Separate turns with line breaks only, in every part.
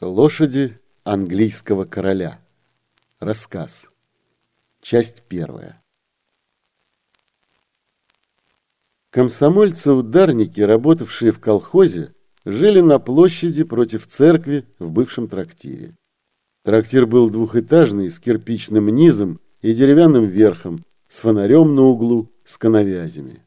Лошади английского короля. Рассказ. Часть первая. Комсомольцы-ударники, работавшие в колхозе, жили на площади против церкви в бывшем трактире. Трактир был двухэтажный, с кирпичным низом и деревянным верхом, с фонарем на углу, с коновязями.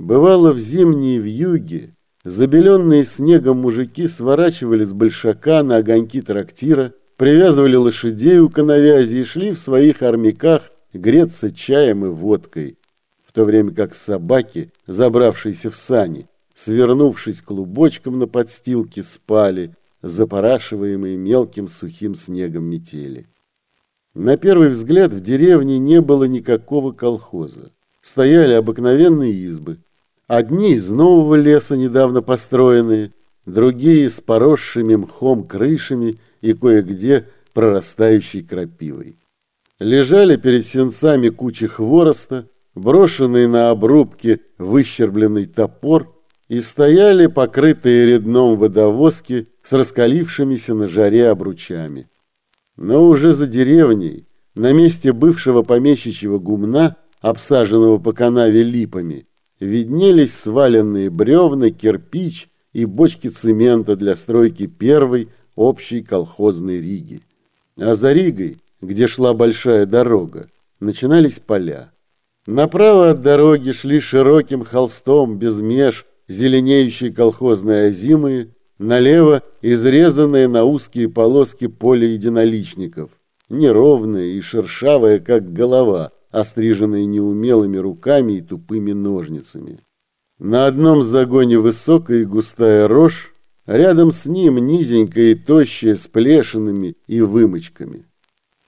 Бывало в зимние вьюги, Забеленные снегом мужики сворачивали с большака на огоньки трактира, привязывали лошадей у коновязи и шли в своих армяках греться чаем и водкой, в то время как собаки, забравшиеся в сани, свернувшись клубочком на подстилке, спали, запорашиваемые мелким сухим снегом метели. На первый взгляд в деревне не было никакого колхоза. Стояли обыкновенные избы – Одни из нового леса, недавно построенные, другие с поросшими мхом крышами и кое-где прорастающей крапивой. Лежали перед сенцами кучи хвороста, брошенный на обрубке выщербленный топор, и стояли покрытые редном водовозки с раскалившимися на жаре обручами. Но уже за деревней, на месте бывшего помещичьего гумна, обсаженного по канаве липами, виднелись сваленные бревна, кирпич и бочки цемента для стройки первой общей колхозной Риги. А за Ригой, где шла большая дорога, начинались поля. Направо от дороги шли широким холстом без меж зеленеющие колхозные озимые, налево изрезанные на узкие полоски поля единоличников, неровное и шершавое, как голова – остриженные неумелыми руками и тупыми ножницами. На одном загоне высокая и густая рожь, рядом с ним низенькая и тощая с плешинами и вымочками.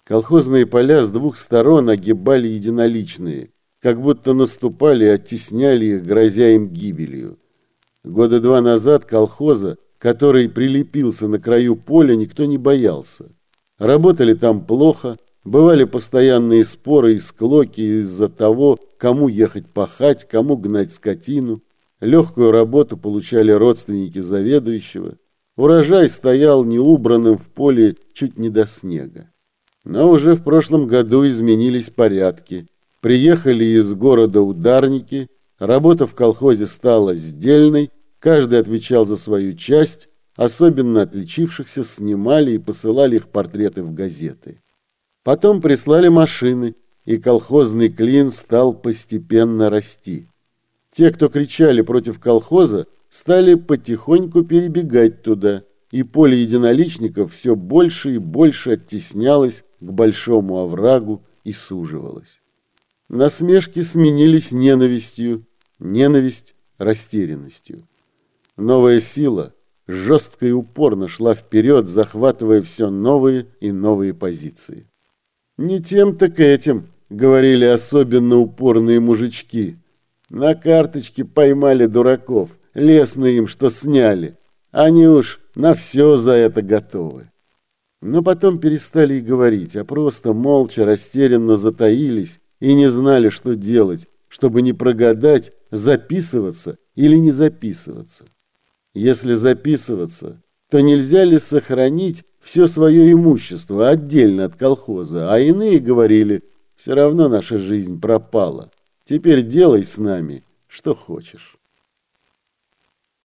Колхозные поля с двух сторон огибали единоличные, как будто наступали и оттесняли их, грозя им гибелью. Года два назад колхоза, который прилепился на краю поля, никто не боялся. Работали там плохо, Бывали постоянные споры и склоки из-за того, кому ехать пахать, кому гнать скотину. Легкую работу получали родственники заведующего. Урожай стоял неубранным в поле чуть не до снега. Но уже в прошлом году изменились порядки. Приехали из города ударники, работа в колхозе стала сдельной, каждый отвечал за свою часть, особенно отличившихся снимали и посылали их портреты в газеты. Потом прислали машины, и колхозный клин стал постепенно расти. Те, кто кричали против колхоза, стали потихоньку перебегать туда, и поле единоличников все больше и больше оттеснялось к большому оврагу и суживалось. Насмешки сменились ненавистью, ненависть – растерянностью. Новая сила жестко и упорно шла вперед, захватывая все новые и новые позиции. Не тем, так этим, говорили особенно упорные мужички. На карточке поймали дураков, лестно им, что сняли. Они уж на все за это готовы. Но потом перестали и говорить, а просто молча, растерянно затаились и не знали, что делать, чтобы не прогадать, записываться или не записываться. Если записываться, то нельзя ли сохранить все свое имущество отдельно от колхоза, а иные говорили, все равно наша жизнь пропала, теперь делай с нами, что хочешь.